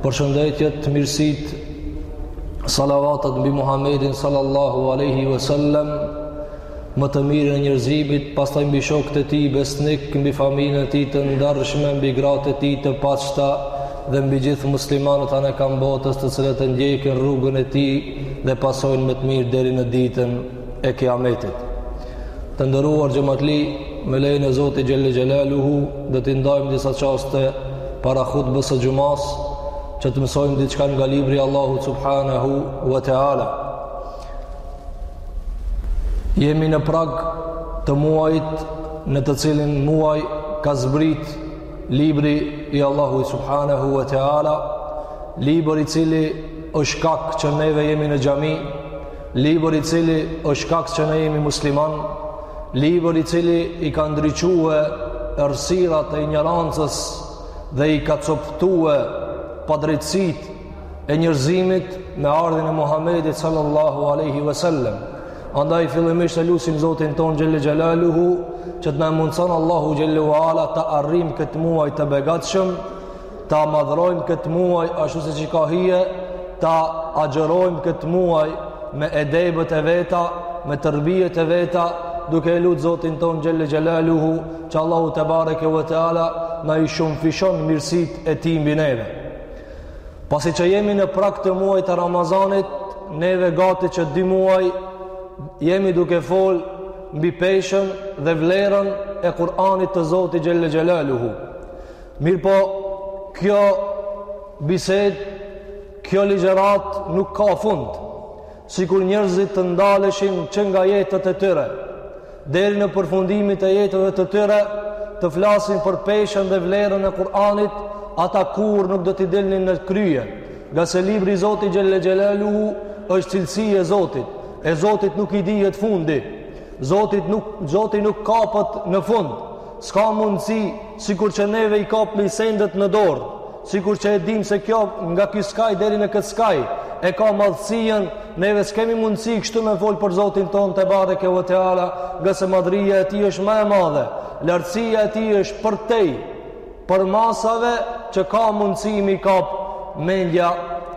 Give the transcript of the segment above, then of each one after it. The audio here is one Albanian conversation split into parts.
Përshëndetjet, mirësitë, salavatat mbi Muhammedin sallallahu aleyhi ve sellem, më të mirin e njerëzimit, pastaj mbi shokët e tij besnik, mbi familjen e tij të ndershme, mbi gratë e tij të pastra, dhe mbi gjithë muslimanët anekënd botës të cilët e ndjekin rrugën e tij dhe pasojnë më të mirë deri në ditën e kiametit. Të nderuar xhematli, me lejen e Zotit Xhele Xhelaluhu, dhe t'i ndajmë disa çaste para hutbes së xhumasë, që të mësojmë diçka nga libri i Allahut Subhanahu wa Teala. Jemi në prag të muajit në të cilin muaj ka zbrit libri i Allahut Subhanahu wa Teala, libër i cili është shkak që neve jemi në xhami, Libër i cili është shkak që ne jemi musliman, libër i cili i ka ndriçue errësirat e injorancës dhe i ka coptue padrejtësitë e njerëzimit me ardhjen e Muhammedit sallallahu aleyhi ve sellem. Andaj fillimisht e lusim Zotin tonë Xhele Xhelaluhu që të na mundëson Allahu Xhele ve Ala ta arrim këtë muaj të begatshëm ta madhrojmë këtë muaj ashtu siç i ka hije, ta agjerojmë këtë muaj me edebet e veta, me terbijet e veta, duke e lut Zotin tonë Xhele Xhelaluhu, që Allahu tebareke ve teala, na i shumëfishon mirësitë e tij mbi neve. Pasi që jemi në prag të muajit të Ramazanit, neve gati që dy muaj, jemi duke fol mbi peshën dhe vlerën e Kur'anit të Zotit Xhele Xhelaluhu. Mirëpo kjo bisedë, kjo ligjëratë nuk ka fund. Sikur njerëzit të ndaleshin që nga jetët e tyre, deri në përfundimit e jetëve të tyre, të flasin për peshën dhe vlerën e Kur'anit, ata kurrë nuk do t'i dilnin në krye, ngase libri i Zotit Xhele Xhelaluhu është cilësi e Zotit, e Zotit nuk i dihet fundi, Zotit nuk, Zoti nuk kapet në fund, S'ka mundësi, sikur që neve i kapim sendet në dorë, sikur që e dim se kjo nga ky skaj deri në këtë skaj, e ka madhësinë, neve s'kemi mundësi kështu me fol për Zotin tonë tebareke ve teala, ngase madhëria e tij është ma e madhe, lartësia e tij është përtej përmasave që ka mundësi m'i kap mendja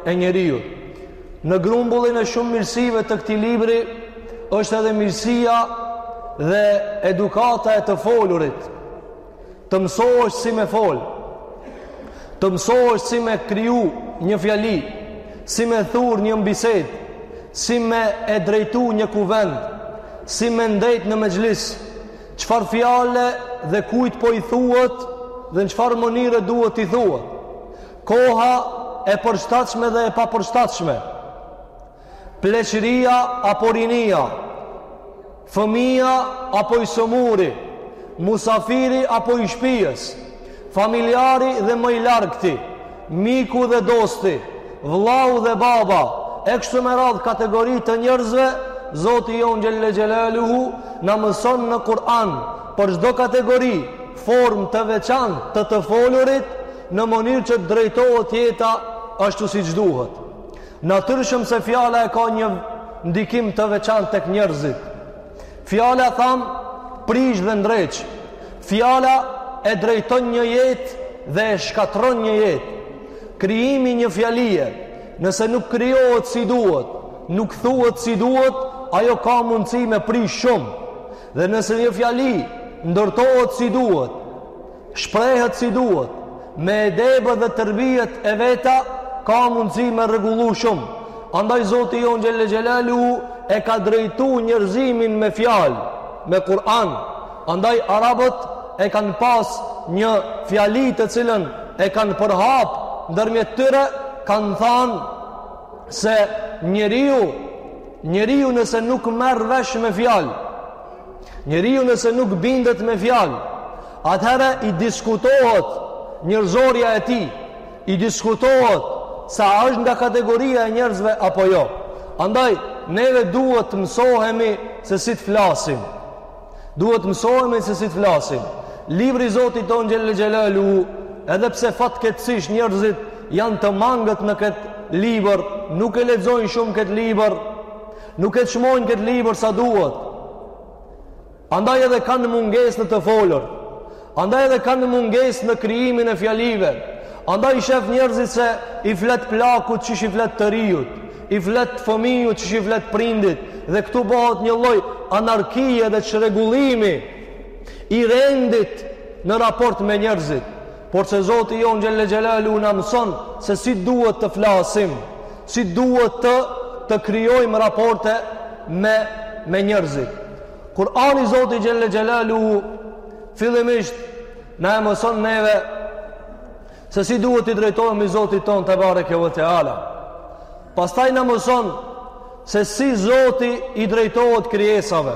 e njeriut. Në grumbullin e shumë mirësive të këtij libri është edhe mirësia dhe edukata e të folurit. Të mësohesh si me fol. Të mësohesh si me kriju një fjali, si me thur një bisedë, si me e drejtu një kuvend, si me ndejt në mexhlis, çfarë fjale dhe kujt po i thuhet dhe në çfarë mënyre duhet t'i thuhet. Koha e përshtatshme dhe e papërshtatshme. Pleqëria apo rinia. Fëmija apo i sëmuri. Musafiri apo i shpijës. Familjari dhe më i largëti. Miku dhe dosti. Vlau dhe baba. E kështu me radhë kategori të njerëzve, Zoti jonë Xhelle Xhelaluhu na mëson në Kur'an për çdo kategori formë të veçantë të të folurit, në mënyrë që të drejtohet jeta ashtu siç duhet. Natyrshëm se fjala e ka një ndikim të veçantë tek njerëzit. Fjala tham, prish dhe ndreq. Fjala e drejton një jetë dhe e shkatërron një jetë. Krijimi i një fjalie, nëse nuk krijohet si duhet, nuk thuhet si duhet, ajo ka mundësi me prish shumë. Dhe nëse një fjali ndërtohet si duhet, shprehet si duhet, me edebet dhe tërbijet e veta, ka mundësi me rregullu shumë. Andaj Zoti jonë Xhelle Xhelaluhu e ka drejtu njerëzimin me fjalë, me Kur'an. Andaj arabët e kanë pas një fjali të cilën e kanë përhap ndërmjet tyre kanë thanë se njeriu njeriu nëse nuk merr vesh me fjalë Njeriu nëse nuk bindet me fjalë, atëherë i diskutohet njerëzorja e tij, i diskutohet sa është nga kategoria e njerëzve apo jo. Andaj neve duhet të mësohemi se si të flasim. Duhet të mësohemi se si të flasim. Libri i Zotit tonë Xhelle Xhelaluhu, edhe pse fatkeqësisht njerëzit janë të mangët në këtë libër, nuk e lexojnë shumë këtë libër, Nuk e çmojnë këtë libër sa duhet. Andaj edhe kanë mungesë në të folur. Andaj edhe kanë mungesë në krijimin e fjalive. Andaj i shef njerëzit se i flet plakut siç i flet të riut. I flet fëmijut siç i flet prindit. Dhe këtu bëhet një lloj anarkie dhe çrregullimi i rendit në raport me njerëzit. Por se Zoti jonë Xhelle Xhelaluhu na mëson se si duhet të flasim, si duhet të, të krijojmë raporte me, me njerëzit. Kur'ani, Zoti Xhelle Xhelaluhu fillimisht na e mëson neve se si duhet t'i drejtohemi Zotit tonë tebareke ve teala. Pastaj na mëson se si Zoti i drejtohet krijesave.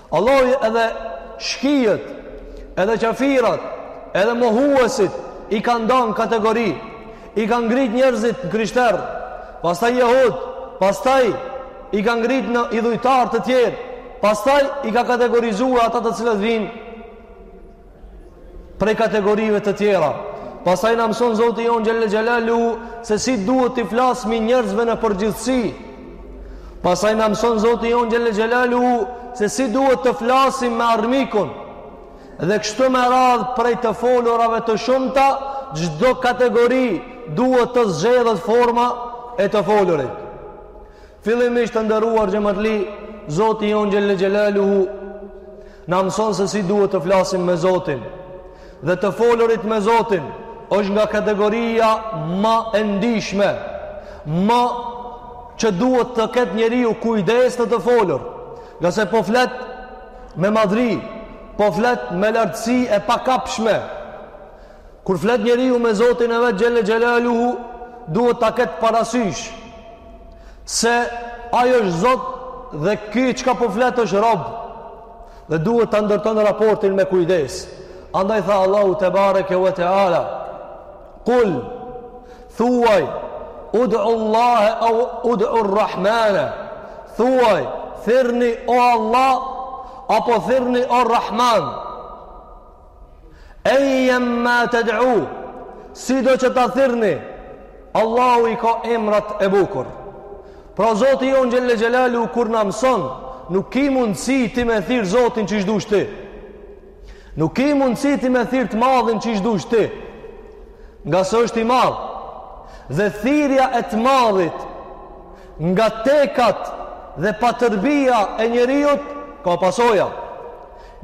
Allahu edhe shkijët, edhe qafirat, edhe mohuesit i ka nda n'kategori, i ka ngrit njerëzit në krishterë, pastaj jehud, pastaj i ka ngrit në idhujtarë të tjerë, pastaj i ka kategorizuar ata të cilët vijnë prej kategorive të tjera. Pastaj na mëson Zoti jonë Xhelle Xhelaluhu se si duhet t'i flasim njerëzve në përgjithësi. Pastaj na mëson Zoti jonë Xhelle Xhelaluhu se si duhet të flasim me armikun. Dhe kështu me radhë prej të folurave të shumta, çdo kategori duhet të zgjedhet forma e të folurit. Fillimisht të nderuar xhematli, Zoti jonë Xhelle Xhelaluhu Na mëson se si duhet të flasim me Zotin. Dhe të folurit me Zotin është nga kategoria ma e ndishme, ma që duhet të ketë njeriu kujdes në të folur. Ngase po flet me madhëri, po flet me lartësi e pakapshme. Kur flet njeriu me Zotin e vet Xhelle Xhelaluhu, duhet ta ketë parasysh se ai është Zot dhe ky çka po flet është rob. Dhe duhet ta ndërton raportin me kujdes. Andaj tha Allahu tebareke ve teala, "Kul thuaj ud'u Allah au ud'u Ar-Rahman." Thuaj, thirrni o Allah apo thirrni o Rahman. Ejjen ma ted'u, sido që ta thirrni, Allahu i ka emrat e bukur. Pra Zoti jonë Xhelle Xhelaluhu kur na mëson, nuk ki mundësi ti me thirr Zotin qysh dush ti. Nuk ki mundësi ti me thirr të madhin qysh dush ti. Ngase është i madh. Dhe thirrja e të madhit nga tekat dhe paterbija e njeriut ka pasoja.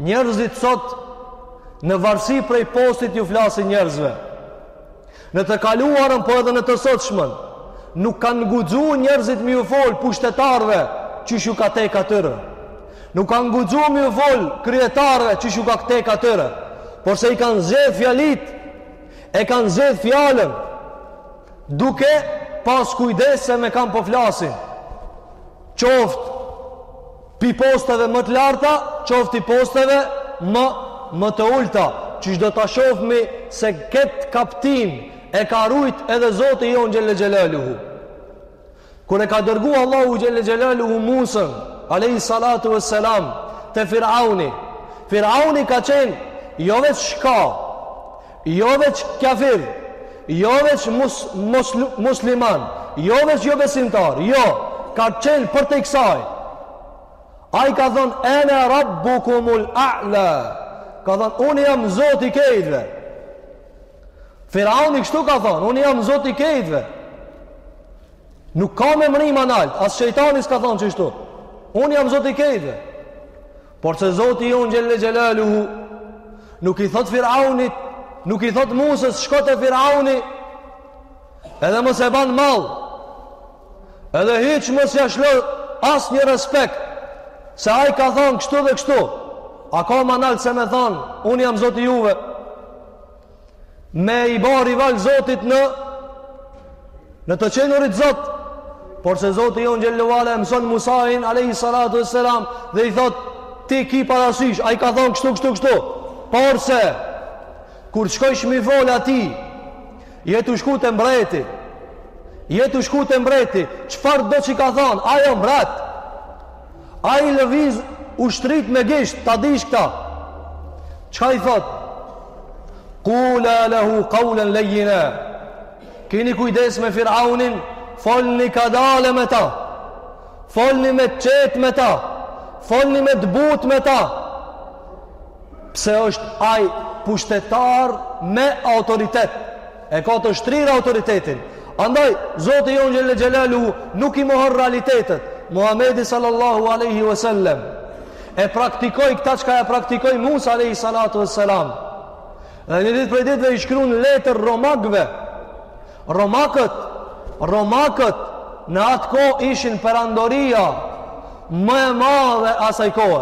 Njerëzit sot në varësi prej postit ju flasin njerëzve. Në të kaluarën, po edhe në të sotshmën, nuk kanë guxu njerëzit me ju fol pushtetarëve qysh ju ka tekë atyre. Nuk kanë guxu me ju fol kryetarëve qysh ju ka tekë atyre. Porse i kanë zgjedh fjalitë, e kanë zgjedh fjalën duke pas kujdes se me kan po flasin. Qoftë Pi posteve më të larta, qoftë i posteve më më të ulëta, qysh do ta shofmi se këtë kaptinë e ka rujt edhe Zoti jonë Xhelle Xhelaluhu. Kur e ka dërgu Allahu Xhelle Xhelaluhu Musën, alejhi salatu ve selam, te Firauni, Firauni ka qenë jo veç çka, Jo veç kafir, jo veç mus, mus, musliman, jo veç jobesimtar, jo, ka qenë përtej kësaj. Ai ka thonë, ene rabbukumul a'la, ka thonë, unë jam zot i kejtve. Firauni kështu ka thonë, unë jam zot i kejtve. Nuk ka me mrri ma nalt, as shejtani s'ka thonë qishtu. Unë jam zot i kejtve. Por se Zoti jonë xhel-le xhelaluhu, nuk i thot Firaunit, nuk i thot Musës, shko te Firauni, edhe mos e ban mall, edhe hiq mos ia shto asnjë respekt, se ai ka thonë kështu dhe kështu, a ka ma nalt se me thonë, unë jam Zoti i juve, me i ba rival Zotit në në të qenurit Zot por se Zoti jonë xhel-le ve ala e mëson Musain alejhi salatu ve selam dhe i thot ti ki parasysh ai ka thonë kështu kështu kështu por se kur t'shkojsh me i fol atij je tu shku te mbreti je tu shku te mbreti çfarëdo që ka thonë ai o mbret Ai lëviz ushtritë me gisht, ta dish këta. Çka i thot? Kula lehu kaulen lejjina. Kini kujdes me firaunin, folni kadale me ta. Folni më qetë me ta. Folni me t'butë me ta. Pse është ai pushtetar me autoritet. E ka të shtrirë autoritetin. Andaj, Zoti jonë xhel-le xhelaluhu nuk i mohon realitetet. Muhamedi sallallahu alejhi ve sellem e praktikoi këta çka e praktikoi Musa alejhi salatu ve selam. Dhe një ditë prej ditëve i shkrun letër romakve. Romakët, romakët në atë kohë ishin perandoria më e madhe e asaj kohe.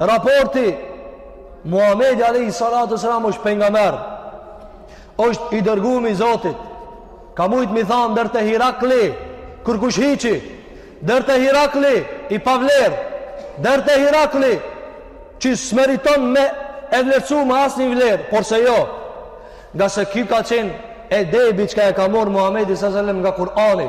Raporti Muhamedi alejhi salatu ve selam është pejgamber. Është i dërguar i Zotit. Ka mujt me i thanë der te Hirakli, kurkushhiqi, der te Hirakli i pavlerë, der te Hirakli që s'meriton me e vlerësu me asnjë vlerë, por se jo, ngase ky ka qenë edebi çka e ka marrë Muhammedi s.a.s. nga Kur'ani,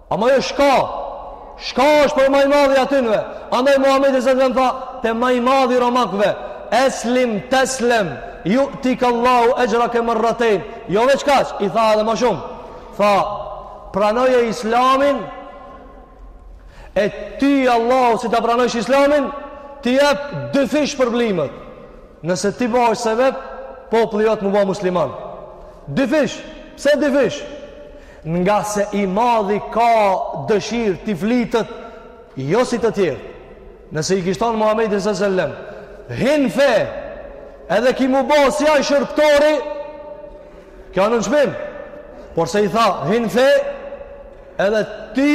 Ama jo shka, shka është por ma i madhi i atynve. Andaj Muhammedi s.a.s. tha, te ma i madhi i romakve, eslim, teslem, ju'tike Allahu exhreke merratejn. Jo veç kaq, i tha edhe ma shumë. Tha, pranoje islamin, e ty Allahu si ta pranojsh islamin, t'i jep dyfish shpërblimet. Nëse ti bëhesh sebep, populli jot mu ba musliman. Dyfish, pse dyfish? Ngase i madhi ka dëshirë t'i flitet, jo si të tjerë. Nëse i kish thon Muhammedi s.a.s., hin n'fe, edhe ki mu bo si ai shërbëtori, kjo nënçmim, por se i tha, hin n'fe, edhe ty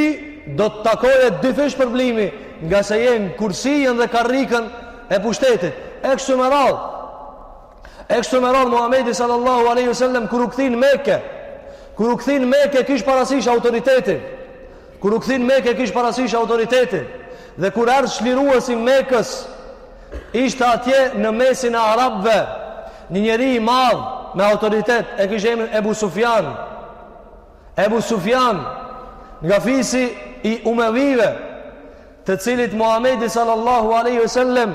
do të takojë dyfish shpërblimi, ngase je n'kursijën dhe karrikën e pushtetit, e kështu me radhë. E kështu me radhë Muhamedi sallallahu alaihi wasallam kur u kthi në Mekë, kur u kthi në Mekë kish parasysh autoritetin. Kur u kthi në Mekë kish parasysh autoritetin. Dhe kur erdh çlirues i Mekës, ishte atje në mesin e arabëve, një njeri i madh me autoritet, e kish emrin Ebu Sufjan. Ebu Sufjan nga fisi i Umevive, të cilit Muhamedi sallallahu alaihi wasallam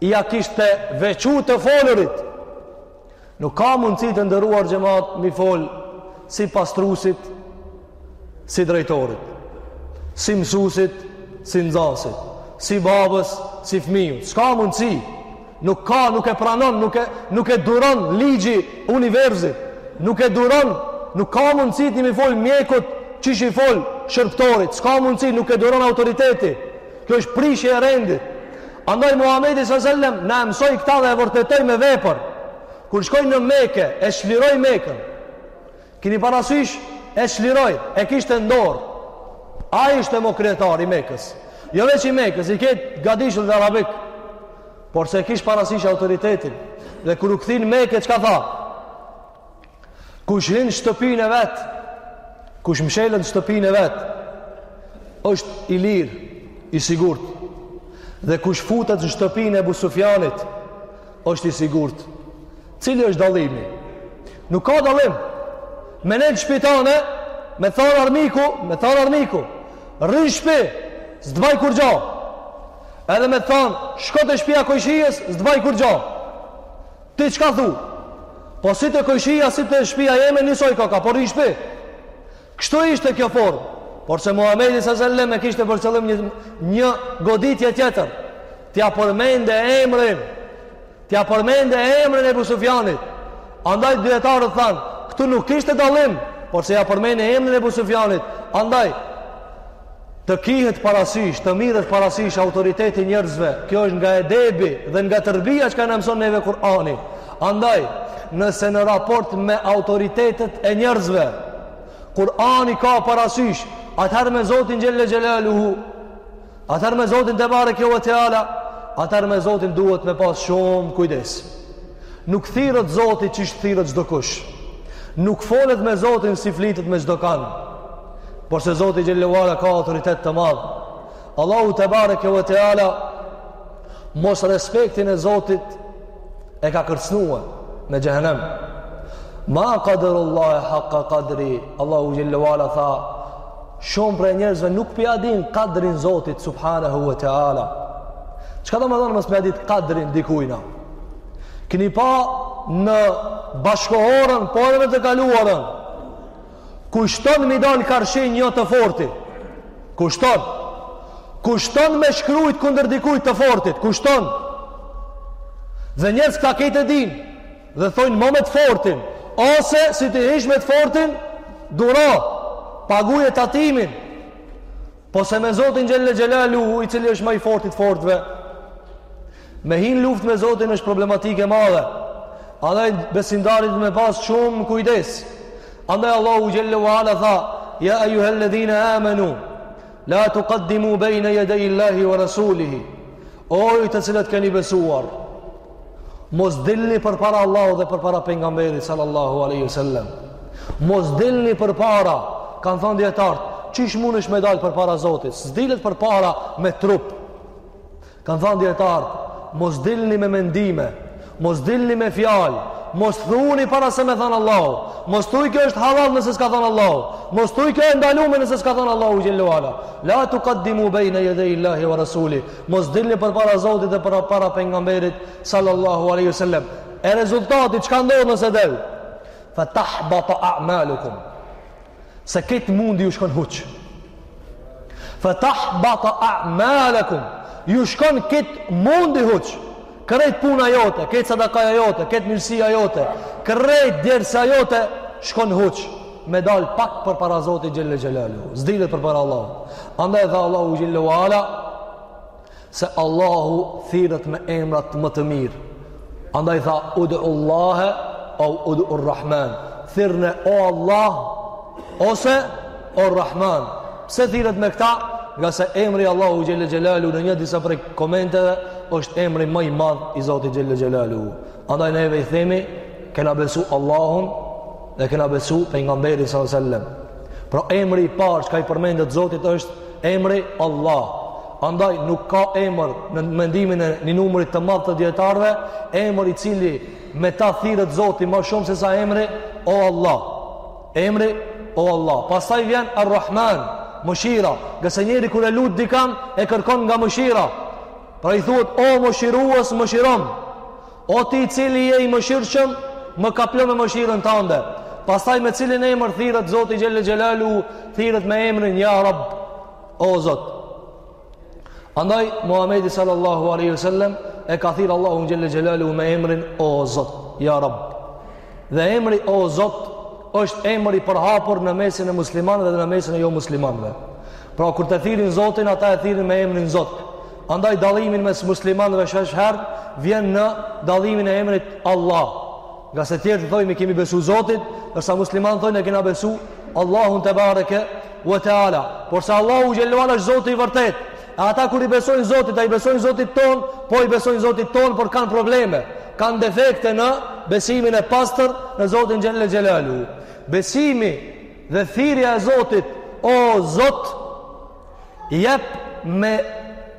Ia kishte veçu të folurit. Nuk ka mundësi të nderuar xhemat m'i fol si pastrusit, si drejtorit, si mësusit, si nxansit, si babës, si fmijut. Ska mundësi. Nuk ka, nuk e pranon, nuk e, nuk e duron ligji i universit. Nuk e duron, nuk ka mundësi ti m'i fol mjekut, qysh i fol shërbtorit. Ska mundësi, nuk e duron autoriteti. Kjo është prishje e rendit. Andaj Muhamedi sallallahu alajhi wasallam na mësoi këta dhe e vërtetoi me vepër. Kur shkoi në Mekë, e çliroi Mekën. Kini parasysh e çliroi, e kishte në dorë. Ai ishte mo kryetari i Mekës. Jo veç i Mekës, i krejt Gadishullit Arabik. Porse e kish parasysh autoritetin. Dhe kur u kthi në Mekë, çka tha? Kush hyn në shtëpinë e vet, kush mshelet në shtëpinë e vet, është i lirë, i sigurt. Dhe kush futet në shtëpinë e Ebu Sufjanit, është i sigurt. Cili është dallimi? Nuk ka dallim. Me nejt n'shpi tane, me thanë armiku, me thanë armiku, rri n'shpi, s't'baj kurgja. Edhe me thanë, shko te shpia e kojshisë, s't'baj kurgja. Ti çka thu? Po si te kojshia, si te shpia jeme, njësoj koka, por një shpi. Kështu ishte kjo formë. Porse Muhammedi sallallahu alaihi wasallam e kishte për qëllim një, një goditje tjetër. T'ia përmendte emrin. T'ia përmendte emrin Ebu Sufjanit. Andaj dijetarët thanë, këtu nuk kishte dallim, porse ia përmendi emrin Ebu Sufjanit. Andaj, Të kihet parasysh, të merret parasysh autoriteti i njerëzve. Kjo është nga edebi dhe nga terbija çka na mëson neve Kur'ani. Andaj, nëse në raport me autoritetet e njerëzve, Kur'ani ka parasysh, atëherë me Zotin Xhelle Xhelaluhu, atëherë me Zotin Tebareke ue Teala, atëherë me Zotin duhet me pas shumë kujdes. Nuk thirret Zoti qysh thirret çdokush. Nuk folet me Zotin si flitet me çdo kan. Porse Zoti xhelle ve ala ka autoritet të madh. Allahu tebareke ve teala, mosrespektin e Zotit e ka kërcnue me xhehenem. Ma kaderullahe hakka kadrih, Allahu xhelle ve ala tha, shumë prej njerëzve nuk po ia dinë kadrin Zotit subhanahu ve teala. Çka do me thënë mos me ia dit kadrin dikujna? Keni pa në bashkohorën, po edhe në të kaluarën, Kushton me i dal karshi një të fortit. Kushton. Kushton me shkrujt kundër dikujt të fortit. Kushton. Dhe njerëz këta kejt e din. Dhe thojnë mo me të fortin. Ose si të hish me të fortin, duro. Paguje tatimin. Po se me Zotin xhelle xhelaluhu, i cili është ma i forti i të fortve, me hi n'luftë me Zotin është problematikë e madhe. Andaj besimtarët me pas shumë kujdes. Andaj Allahu xhelle ve ala tha, Ja ejjuhel-ledhine amenu, la tukaddimu bejne jedejil-lahi ve Rasulihi. O ju të cilët keni besuar, Mos dilni përpara Allahut dhe përpara pejgamberit sallallahu aleyhi wa sallam Mos dilni përpara Kanë thanë dijetarët Qysh mundesh me dalë përpara Zotit S'dilet përpara me trup Kanë thanë dijetarët Mos dilni me mendime Mos dilni me fjalë Mos thuni para se me thanë Allahu Mos thuj kjo është hallall nëse s'ka thanë Allahu Mos thuj kjo e ndalume nëse s'ka thanë Allahu xhelle ve ala La tukaddimu bejne jedejil-lahi ve rasulih Mos dilni përpara Zotit dhe përpara pejgamberit sallallahu alaihi wasallam. E rezultati çka ndodh nëse del? Fa tahbata a'malukum. Se krejt mundi ju shkon huq. Fa tahbata a'malukum. Ju shkon krejt mundi huq. Krejt puna jote, krejt sadakaja jote, krejt mirësia jote, krejt djersa jote, shkon huq, me dal pak përpara Zotit xhelle xhelaluhu. S'dilet përpara Allahut. Andaj tha Allahu xhelle ve ala, se Allahu thirret me emrat më të mirë. Andaj tha, ud'ullahe ev ud'urrahman. Thirrne, o Allah, ose, O Rahman, pse thirret me këta? Ngase emri Allahu xhelle xhelaluhu në një disa prej komenteve është emri më i madh i Zotit xhelle xhelaluhu. Andaj neve i themi kena besu Allahun dhe kena besu pejgamberin sallallahu alajhi wasallam. Pra emri i parë që ka i përmendet Zotit është emri Allah. Andaj nuk ka emër në mendimin e një numrit të madhë të dijetarëve, emër i cili me ta thirret Zoti ma shumë sesa emri o Allah. Emri, O Allah. Pastaj vjen Ar-Rahman, mëshira. Ngase njeri kur e lut dikan, e kërkon nga mëshira. Pra i thuhet, O mëshirues, mëshirom'. O ti i cili je i mëshirshëm, më kaplo me mëshirën tande. Pastaj me cilin emër thirret Zoti xhel xhelalu, thirret me emrin Ja Rabb. O Zot. Andaj Muhamedi sallallahu alaihi wasallam e ka thirr Allahun xhelle xhelalu me emrin O Zot, ja Rabb. Dhe emri O Zot është emër i përhapur në mesin e muslimanëve dhe në mesin e jo muslimanëve. Pra kur të thirrin Zotin, ata e thirrin me emrin Zot. Andaj dallimi mes muslimanëve shpeshherë vjen në dallimin e emrit Allah. Ngase tjerët thojnë i kemi besu Zotit, ndërsa muslimanët thojnë e kena besu Allahun tebareke ve teala. Porse Allahu xhelle ve ala është Zoti i vërtetë. E ata kur i besojnë Zotit, a i besojnë Zotit tonë, po i besojnë Zotit tonë, por kanë probleme. Kanë defekte në besimin e pastër në Zotin xhelle xhelalu. Besimi dhe thirrja e Zotit, o Zot, Jep me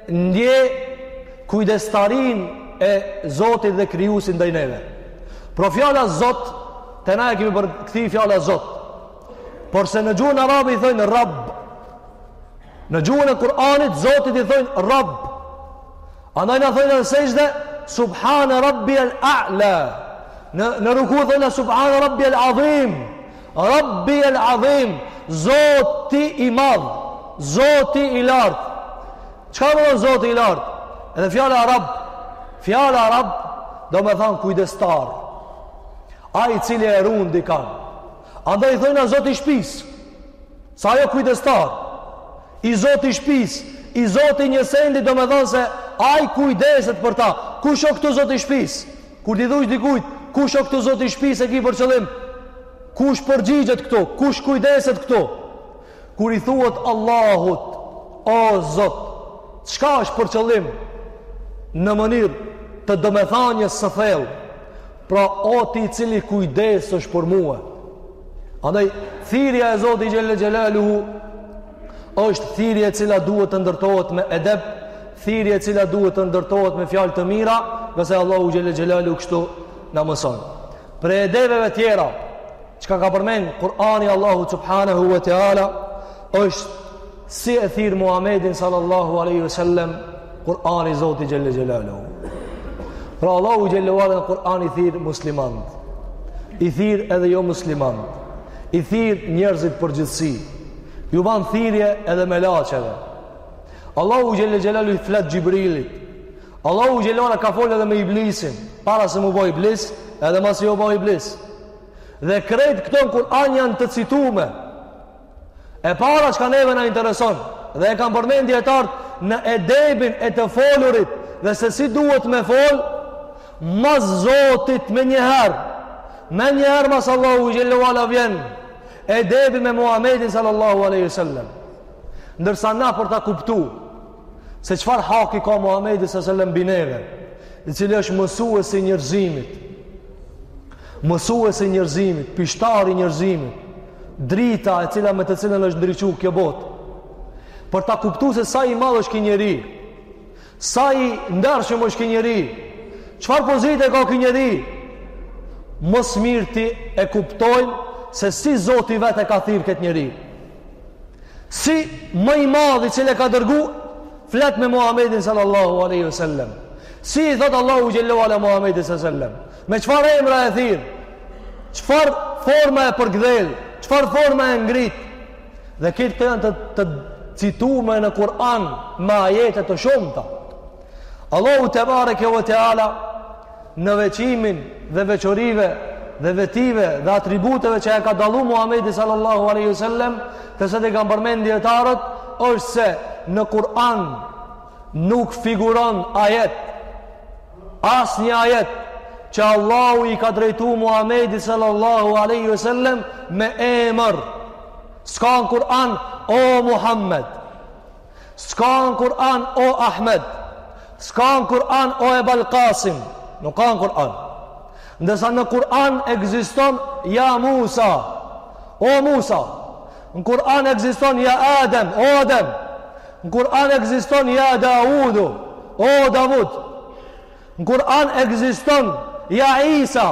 ndje kujdestarinë e Zotit dhe krijuesit ndaj neve. Pra fjala Zot, te na e kemi për kthim fjala Zot. Porse në gjuhën arabe i thojnë Rabb. Në gjuhën e Kur'anit Zotit i thojnë Rabb. Andaj na thojna në sexhde Subhane Rabbi al-A'la. Në në ruku thojna Subhane Rabbi al-Adhim. Rabbi el Adhim, Zoti i Madh, Zoti i Lartë. Çka domethanë Zoti i Lartë? Edhe fjala Rabb, fjala Rabb domethanë kujdestar. Ai i cili e run dikan. Andaj i thojna Zoti i Shpisë. Se ai o kujdestar. I Zoti i Shpisë, i Zoti i një sendi domethanë se ai kujdeset për ta. Kush o këtu Zoti i Shpisë? Kur t'i thush dikujt, kush o këtu zoti i shpisë e ki për qëllim? Kush përgjigjet këtu? Kush kujdeset këtu? Kur i thuhet Allahut, o zot, çka është për qëllim në mënyrë të domethanies së thellë? Pra, o ti i cili kujdesesh për mue. Andaj, thirrja e zotit xhelle xhelaluhu është thirrje e cila duhet të ndërtohet me edep, thirrje e cila duhet të ndërtohet me fjalë të mira, ngase Allahu xhelle xhelalu kështu na mëson. Prej edepeve tjera, çka ka përmend n'Kur'an Allahu subhanahu wa taala, është si e thirr Muhamedin sallallahu alaihi wasallam n'Kur'an Zoti xhelle xhelalu. Pra Allahu xhelle wa ala n'Kur'an i thirr muslimanët. I thirr edhe jo muslimanët. I thirr njerëzit në përgjithësi. Ju bon thirrje edhe melaqeve. Allahu xhelle xhelalu i flet Xhibrilit. Allahu xhelala ka folë edhe me Iblisin, para se mu bë Iblis, edhe mas u bë Iblis. Dhe krejt këto në Kur'an janë të citume. E para çka neve na intereson, dhe e kanë përmend dijetarët në edebin e të folurit dhe se si duhet me fol, mas Zotit menjëherë. Menjëherë mas Allahu xhelala vjen Edebi me Muhamedin sallallahu alaihi wasallam. Ndërsa na për ta kuptu se çfarë haki ka Muhamedi sallallahu alaihi wasallam mbi neve, i cili është mësuesi i njerëzimit. Mësuesi i njerëzimit, pishtari i njerëzimit, drita e cila me të cilën është ndriçu kjo botë. Për ta kuptu se sa i madh është ky njeri, Sa i ndershëm është ky njeri. Çfarë pozite ka ky njeri? Më së miri ti e kuptojmë se si Zoti vetë e ka thirr këtë njeri. Si ma i madhi i cili e ka dërgu flet me Muhamedin sallallahu alaihi wasallam. Si i thot Allahu xhallahu ala Muhamedit sallallahu alaihi wasallam. Me çfarë emra e thirr? Çfarë forma e përgdhel? Çfarë forma e ngrit? Dhe këtë këto janë të, të citume në Kur'an me ajete të shumta. Allahu tebareke ve teala në veçimin dhe veçorive dhe vetive dhe atributeve që e ka dallu Muhamedi sallallahu alaihi wasallam, siç e kanë përmend dijetarët, është se në Kur'an nuk figuron ajet Asnjë ajet që Allahu i u ka drejtu Muhamedit sallallahu aleyhi sallem me emër. S'ka në Kur'an o Muhammed. S'ka në Kur'an o Ahmed. S'ka në Kur'an o Ebal Kasim. Nuk ka në Kur'an. Ndërsa në Kur'an ekziston ja Musa. O Musa. Në Kur'an ekziston ja Adem, o Adem. Në Kur'an ekziston ja Daudu, o Davud. Në Kur'an ekziston ja Isa,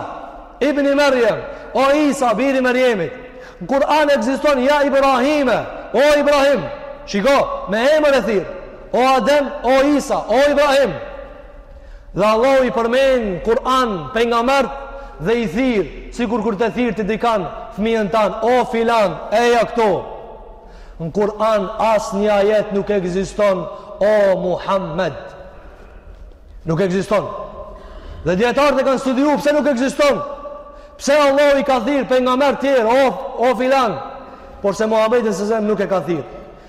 Ibn Merjem, o Isa biri i Merjemit. Në Kur'an ekziston ja Ibrahime, o Ibrahim. Shiko, me emër e thirr. O Adem, o Isa, o Ibrahim. Dhe Allahu i përmend në Kur'an pejgambert dhe i thirr, sikur kur të thirr ti dikan fëmijën tënd, o filan, eja këtu. Në Kur'an asnjë ajet nuk ekziston o Muhammed. Nuk ekziston. Dhe dijetarët e kanë studiu pse nuk ekziston. Pse Allahu i ka thirr pejgambert tjerë, o o filan, porse Muhammedin se nuk e ka thirr.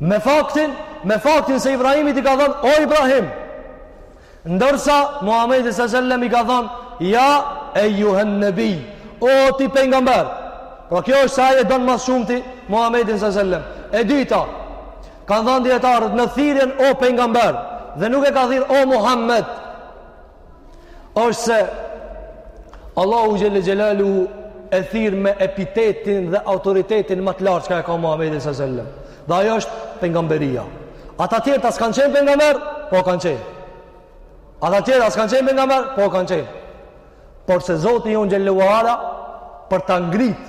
Me faktin, me faktin se Ibrahimit i ka thanë, o Ibrahim, ndërsa Muhammedit alejhi selam i ka thanë, ja ejjuhen-nebi, o ti pengamber, pra kjo është se ai e don ma s'shumti Muhammedin alejhi selam, e dyta, kanë thanë dijetarët në thirrjen o pengamber, dhe nuk e ka thirr o Muhammed, është se Allahu xhel-le xhelaluhu e thirr me epitetin dhe autoritetin ma të lartë çka e ka Muhammedi alejhi selam. Dhe ajo është pengamberia. A ta tjertë a s'kanë qenë pengamber, po kanë qenë. A ta tjertë a s'kanë qenë pengamber, po kanë qenë. Por se Zoti jonë xhel-le ue ala, për ta ngritë,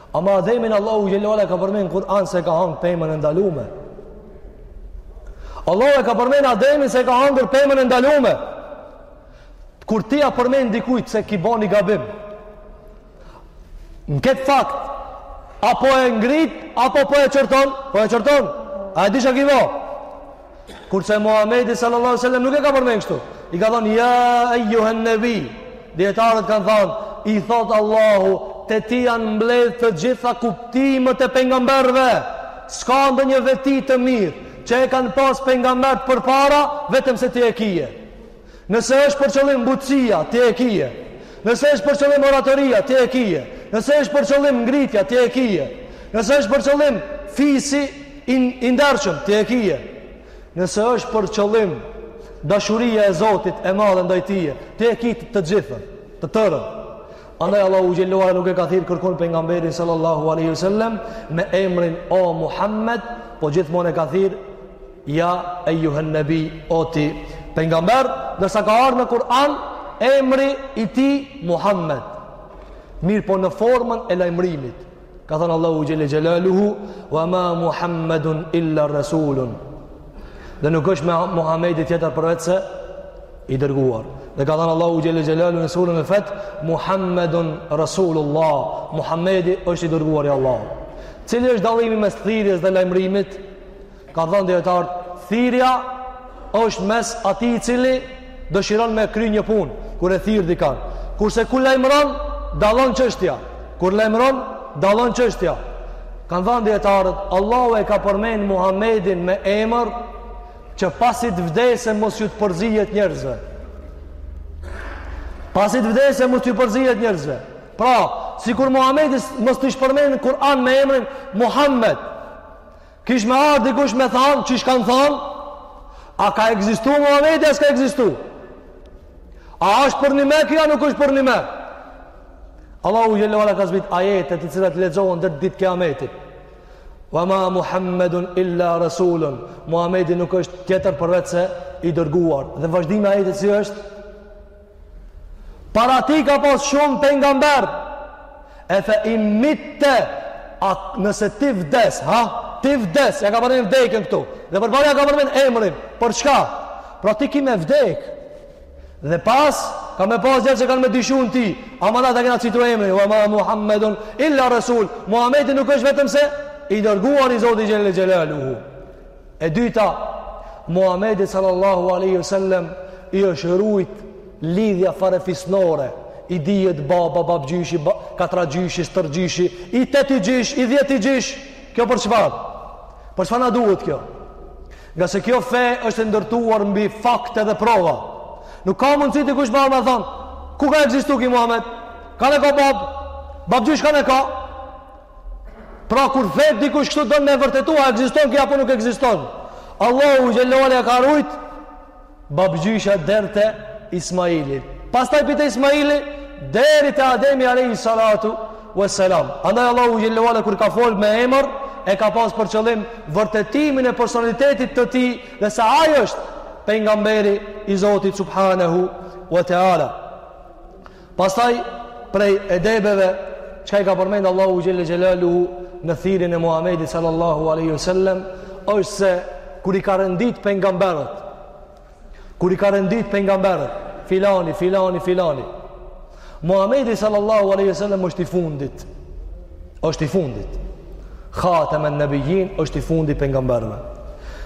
Ama Ademin Allahu xhel-le ue ala e ka përmen në Kur'an se e ka hangër pemën e ndalume. Allahu e ka përmen Ademin se e ka hangër pemën e ndalume. Kur ti ia përmen dikujt se ki bo ni gabim, në këtë fakt, a po e ngrit, apo po e qorton, po e qorton, a e di çka ki bo? Kurse Muhamedi sallallahu alaihi wasallam nuk e ka përmend kështu. I ka thonë ja ayyuhan nabi. Dijetarët kanë thënë i thotë Allahu te ti janë mbledh të gjitha kuptimet e pengamberve. S'ka ndonjë veti të mirë që e kanë pas pengambert përpara vetëm se ti e kije. Nëse është për qëllim butësia, ti e kije. Nëse është për qëllim oratoria, ti e kije. Nëse është për qëllim ngritja, ti e kije. Nëse është për qëllim fisi i, i ndershëm, ti e kije. Nëse është për qëllim dashuria e Zotit e madhe ndaj tije, ti e ki të gjithën, të tërën. Andaj Allahu xhel-le ue ala nuk e ka thirr kërkun pengamberin sallallahu aleyhi sallam me emrin o Muhammed, po gjithmonë e ka thirr Ja ejjuhen-nebi o ti pengamber ndërsa ka ardhë në Kur'an emri i tij Muhammed mirëpo në formën e lajmërimit ka thanë Allahu xhel-le xhelaluhu wa ma Muhammedun illa Rasulun dhe nuk është Muhammedi tjetër përveçse i dërguar dhe ka thanë Allahu xhel-le xhelaluhu në suren El-Fet'h Muhammedun Rasulullah Muhammedi është i dërguar i Allahut cili është dallimi mes thirrjes dhe lajmërimit Kanë thanë dijetarët, thirrja është mes atij i cili dëshiron me kry një punë, kur e thirr dikan. Kurse kur lajmëron, dallon çështja. Kur lajmëron, dallon çështja. Kanë thanë dijetarët, Allahu e ka përmend Muhamedin me emër që pasi të vdesë mos ju përzihet njerëzve. Pasi të vdesë mos ju përzihet njerëzve. Pra, sikur Muhamedi mos t'ish përmend në Kur'an me emrin Muhammed, Kish me ardh dikush me thanë, qysh kanë thanë, a ka ekzistu Muhammedi, a s'ka ekzistu? A është përnime, ky a nuk është përnime. Allahu xhelle ve ala ka zbrit ajetet të cilat lexohen dej ditë kijametit. Wa ma Muhammedun illa resulun. Muhammedi nuk është tjetër përveçse i dërguar. Dhe vazhdimi i ajetit si është? Para tij ka pas shumë pengamber. E fe in mitte, a nëse ti vdes, ha? Ti vdes, ja ka përmend vdekjen këtu. Dhe përpara ja ka përmend emrin, për çka? Pra ti ki me vdek. Dhe pas, ka me pas njerëz që kanë me dyshu në ty. Ama na ta kena citu emrin, wa ma Muhammedun, illa Resul. Muhammedi nuk është vetëm se, i dërguar i Zotit xhelle xhelaluhu. E dyta, Muhamedit sallallahu alaihi wasallam i është rujt lidhja farefisnore, i dihet baba, babgjyshi, ba, katragjyshi, stërgjyshi, i teti gjysh, i dhjeti gjysh. Kjo për çfarë? Për çfarë na duhet kjo? Ngase kjo fe është e ndërtuar mbi fakte dhe prova. Nuk ka mundësi dikush bre me thanë, ku ka ekzistu ky Muhammed? Kan e ka babë? Babgjysh kan e ka? Pra kur vet dikush këtu don me vërtetu, a ekziston ky apo nuk ekziston? Allahu xhelle ve ala e ka rujt, babgjyshat deri te Ismaili. Pastaj prej te Ismaili, deri te Ademi alejhi salatu ve selam. Andaj Allahu xhelle ve ala kur i ka folë me emër, e ka pas për qëllim vërtetimin e personalitetit të tij dhe se ai është pengamberi i Zotit Subhanehu ve Teala. Pastaj prej edebeve çka i ka përmend Allahu xhelle xhelaluhu në thirrjen e Muhamedit sallallahu alaihi wasallam është se kur i ka rendit pengamberët kur i ka rendit pengamberët filani filani filani Muhamedi sallallahu alaihi wasallam është i fundit është i fundit khatem an nabiyyin është i fundit i pengamberëve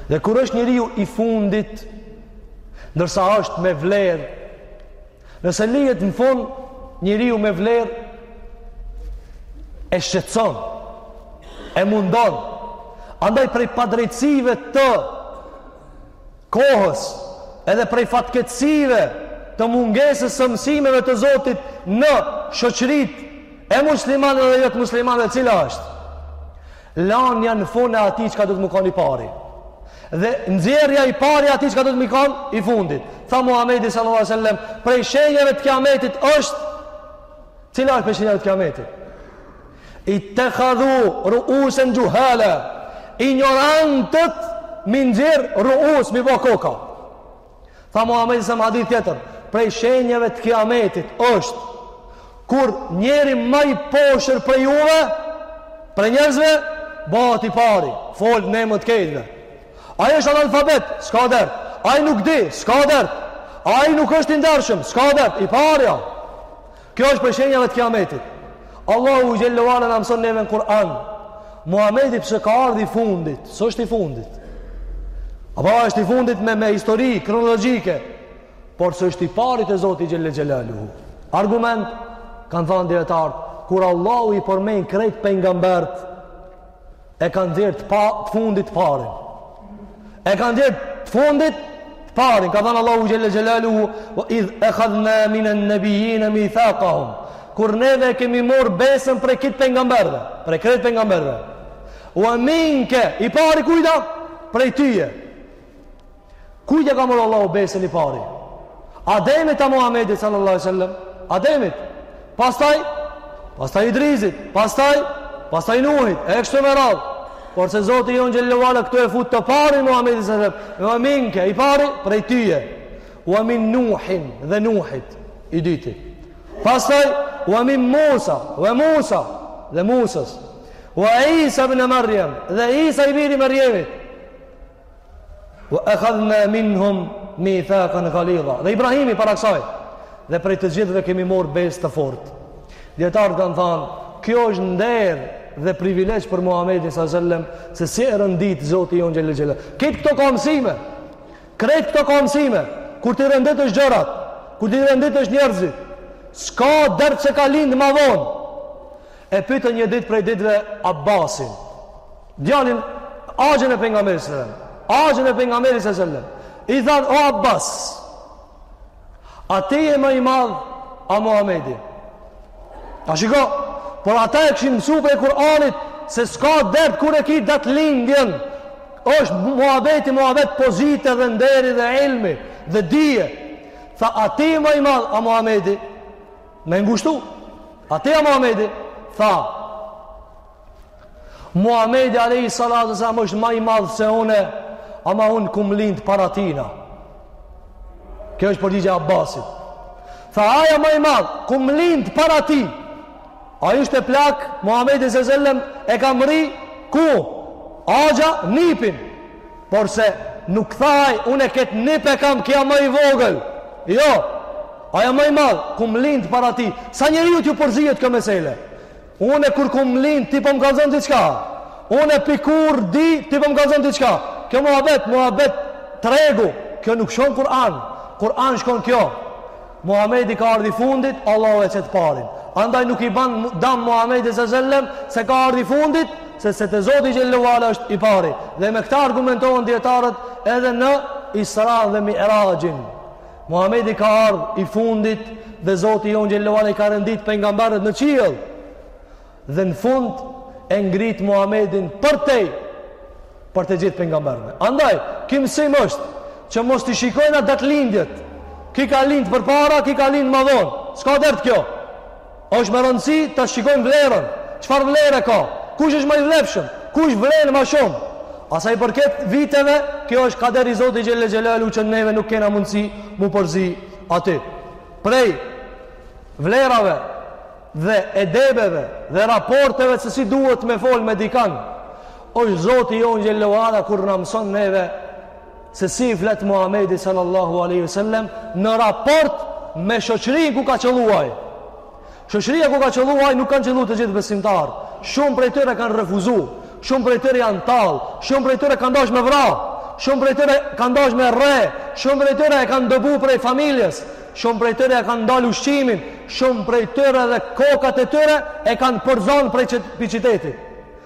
dhe kur është njeriu i fundit ndërsa është me vlerë Nëse lihet në fund, njeriu me vlerë e shqetëson, e mundon. Andaj prej padrejtësive të kohës, edhe prej fatkeqësive të mungesës së mësimeve të Zotit në shoqëritë e muslimanëve dhe jo të muslimanëve, cila është? Lanja në fund e atij çka duhet me kanë i pari. Dhe nxjerrja i pari atij çka duhet me kanë i fundit. Tha Muhamedi sallallahu alaihi wasallam, prej shenjave të kiametit është cila është prej shenjave të kiametit? Ittekhadhu ruusen xhuhala, injorantët m'i nxjerë ruus m'i bo koka. Tha Muhamedi në një hadith tjetër, prej shenjave të Kiametit është kur njeri ma i poshtër prej juve, prej njerëzve, bahet i pari, fol në emër të këtyre. Ai është analfabet, s'ka dert. Ai nuk di, s'ka dert. Ai nuk është i ndershëm, s'ka dert, i parja. Kjo është prej shenjave të kiametit. Allahu xhelle ue ala na mëson neve në Kur'an. Muhamedi pse ka ardh i fundit, s'është i fundit. Apo është i fundit me, me histori kronologjike, porse është i pari te Zoti xhelle xhelaluhu. Argument, kanë thanë dijetarët, kur Allahu i përmend krejt pejgamberët, E ka nxjerr të pa të fundit të parin. E ka nxjerr të fundit të parin. Ka thënë Allahu xhelle xhelaluhu, "Wa idh akhadna min an-nabiyyin mithaqahum." Kur neve e kemi marrë besën prej krejt pejgamberëve, prej krejt pejgamberëve. Wa minka, i pari kujda? Prej tyje. Kujt ia ka marrë Allahu besën i pari? Ademit a Muhammedit sallallahu alaihi wasallam? Ademit. Pastaj, pastaj Idrisit, pastaj, pastaj Nuhit, e kështu me radhë. Porse Zoti jonë xhelle ue ala këtu e fut të parin Muhammedin sallallahu alaihi wasallam. Wa minka i pari prej tyje. Wa min Nuhin dhe Nuhit i dyti. Pastaj wa min Musa, wa Musa dhe Musës. Wa Isa ibn Maryam dhe Isa i biri Merjemit. Wa akhadna minhum mithaqan ghalidha. Dhe Ibrahimi para kësaj dhe prej të gjithëve kemi marrë besë të fortë. Dijetarët kanë thënë, kjo është nder dhe privilegj për Muhamedin sallallahu alajhi wasallam se si e rendit Zoti jonë xhelle xhelal. Krejt këto kanë mësime. Krejt këto kanë mësime. Kur t'i renditësh gjërat, kur t'i renditësh njerëzit, s'ka dert se ka lindë ma vonë. E pyetën një ditë prej ditëve Abbasin, Djalin, axhën e pejgamberit sellem. Axhën e pejgamberit sellem. I thanë, o Abbas, a ti je ma i madhë, a Muhammedi. Tash shiko, por ata e kishin mësu prej Kur'anit, se s'ka dert kur e ki datëlindjen, është muhabeti, muhabet pozite dhe nderi dhe ilmi dhe dije. Tha, a ti je ma i madhë, a Muhammedi. Me ngushtu, a ti a Muhammedi. Tha, Muhamedi alayhi salatu selam është ma i madh se unë, ama unë kom lind para tina. Kjo është përgjigja e Abbasit. Tha ai a ma i madh, kom lind para tij. Ai ishte plak, Muhamedi sallallahu alaihi selem e ka mri ku? Axha nipin. Porse nuk tha, unë e këtë nip e kam ky a ma i vogël. Jo. Ai a ma i madh, kom lind para tij. Sa njeriu t'ju përzihet kjo mesele? Unë kur kum lind, ti po më kallzon diçka. Unë e pi kur di, ti po më kallzon diçka. Kjo muhabet, muhabet tregu. Kjo nuk shkon Kur'an. Kur'an shkon kjo. Muhamedi ka ardh i fundit, Allahu e qet t'parin. Andaj nuk i ban dam Muhamedit a.s. selam se ka ardh i fundit, sepse te Zoti xhele ve ala është i pari. Dhe me këtë argumentohen dijetarët edhe në Isra dhe Miraxhin. Muhamedi ka ardh i fundit dhe Zoti jonë xhele ve ala i ka rendit pejgamberët në qiell. Dhe në fund e ngrit Muhamedin përtej, para të gjithë pejgamberëve. Andaj, ky mësim është që mos të shikojmë datëlindjet. Ki ka lind përpara, ki ka lind ma vonë. S'ka dert kjo. Është me rëndësi ta shikojmë vlerën. Çfarë vlere ka? Kush është ma i vlefshëm? Kush vlen ma shumë? A sa i përket viteve, kjo është kader i Zotit xhele xhelaluhu që neve nuk kena mundësi mu përzi aty. Prej vlerave dhe edebeve dhe raporteve se si duhet me fol me dikan, është Zoti jonë xhele ve ala kur na mson neve se si i flet Muhamedi sallallahu alaihi wasallam në raport me shoqërinë ku ka qëlluar. Shoqëria ku ka qëllu ai nuk kanë qëllu të gjithë besimtarë. Shumë prej tyre e kanë refuzu, shumë prej tyre janë tall, shumë prej tyre kanë dash me vra, shumë prej tyre kanë dash me rre, shumë prej tyre e kanë dëbu prej familjes, shumë prej tyre ia kanë ndal ushqimin, shumë prej tyre dhe kokat e tyre e kanë përzan prej qytetit.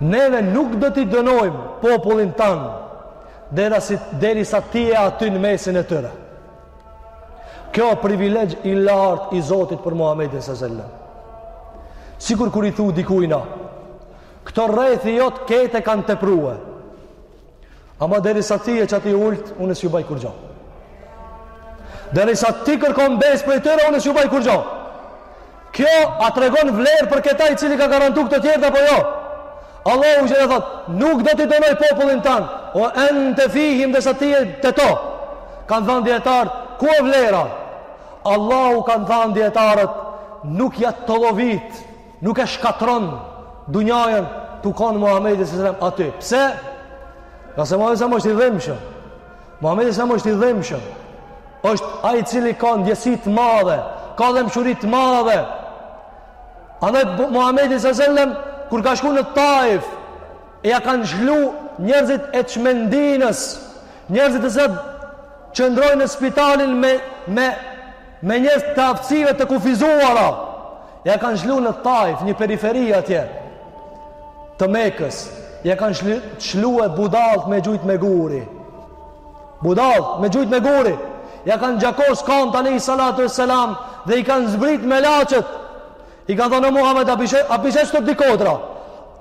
Neve nuk do t'i dënojmë popullin tand, derisa, derisa ti je aty në mesin e tyre. Kjo privilegj i lartë i Zotit për Muhamedin sallallahu alejhi ve selem. Sikur kur i thu dikuj, na këto rrethi jot krejt e kanë tepru. Ama derisa ti je qaty ul't, unë s'ju baj kurgjo. Derisa ti kërkon besë prej tyre, unë s'ju baj kurgjo. Kjo a tregon vlerë për këta i cili ka garantu këtë tjerët apo jo? Allahu qetë thot, nuk do t'i dënoj popullin tand, ve ente fihim derisa ti je te to. Kanë thanë dijetarët, ku e vlera? Allahu, kanë thanë dijetarët, nuk jat tollovit, Nuk e shkatrron dunjajën tu kanë Muhammedi a.s. selem aty. Pse? Ngase Muhammedi a.s. selem është i dhimbshëm. Muhammedi a.s. selem është i dhimbshëm, është ai i cili ka ndjesi t'madhe, ka dhembshuri t'madhe. Andaj Muhammedi a.s. selem, kur ka shku në Taif, e ja kanë lshu njerëzit e çmendinës, njerëzit të cilët qëndrojnë në spitalin me, me, me njerëz të aftësive të kufizuara, Ja kanë çu në Taif, një periferi atje të Mekës. Ja kanë çu budallt me gjujt me guri. Budallt me gjujt me guri. Ja kanë gjakos kamt alejhi salatu ve selam dhe i kanë zbrit melaqet. I kanë thonë Muhammed, a p'i sheh këto dy kodra?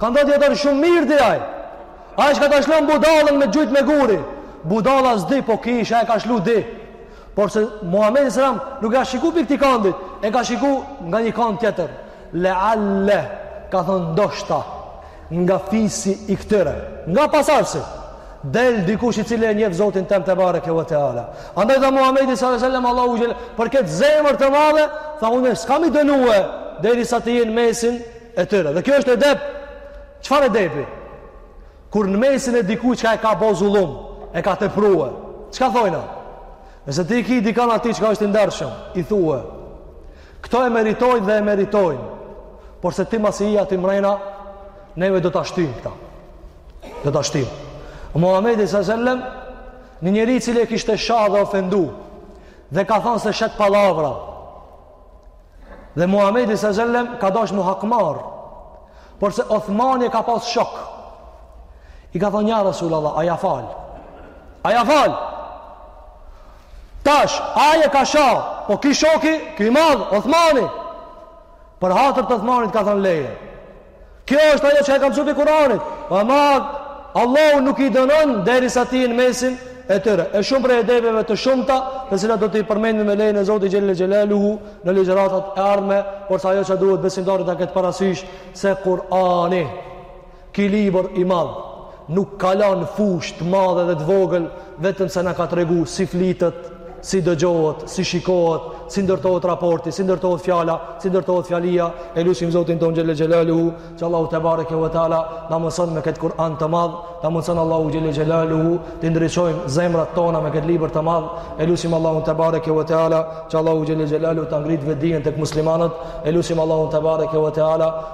Ka nda dijetar shumë mirë di aj Aj çka ta çon budallën me gjujt me guri Budalla s'di po ky çka e ka çu di Por se Muhammedi nuk e ka shiku prej këti kandit E ka shiku nga një kand tjetër Lealle ka thonë ndoshta Nga fisi i këtyre Nga pasardhësi Del dikush i cili e njef zotin tem tebareke ve teala Andaj dhe Muhammedi sallallahu alaihi wasallam Allahu xhel Për këtë zemër të madhe Tha unë s'kam me i dënue Derisa ti je n'mesin e tyre. Dhe kjo është edep. Çfarë edepi? Kur në mesin e dikujt çka e ka bë zullum, e ka teprue. Çka thojna? Nëse ti ki dikan aty çka është i ndershëm, i thua. Kto e meritojnë dhe e meritojnë. Por se ti masi je aty mrena, neve do ta shtyjmë këta. Do ta shtyjmë. Muhamedi sallallahu alaihi wasallam Një njeri i cili e kishte sha dhe ofendu dhe ka thënë se shet pallavra. Dhe Muhamedi sallallahu alaihi wasallam ka dash mu hakmar. Por se Othmani e ka pas shok. I ka thonë ja Rasulullah, a ja fal? A ja fal? Tash, aj e ka sha, po ky shoki, ky i madh, Othmani. Për hatër të Othmanit ka thonë leje. Kjo është ajo që e ka msu pi Kuranit. Wa ma Allahu nuk i dënon derisa ti je në mesin e tyre. E shumë prej edebeve të shumta, të cilat do t'i përmendim me lejen e Zotit xhele xhelaluhu në ligjëratat e ardhme, por se ajo që duhet besimtarit ta ketë parasysh se Kurani, ky libër i madh, Nuk ka lanë fushë të madhe dhe të vogël, vetëm se na ka tregu si flitet, si dëgjohet, si shikohet, si ndërtohet raporti, si ndërtohet fjala, si ndërtohet fjalia. E lusim Zotin ton Xhele Xhelaluhu, që Allahu tebareke ve teala na mundëson me këtë Kur'an të madh, na mundëson Allahu Xhele Xhelaluhu t'i ndriçojmë zemrat tona me këtë libër të madh. E lusim Allahun tebareke ve teala, që Allahu Xhele Xhelaluhu ta ngrit vetdijen tek muslimanët. E lusim Allahun tebareke ve teala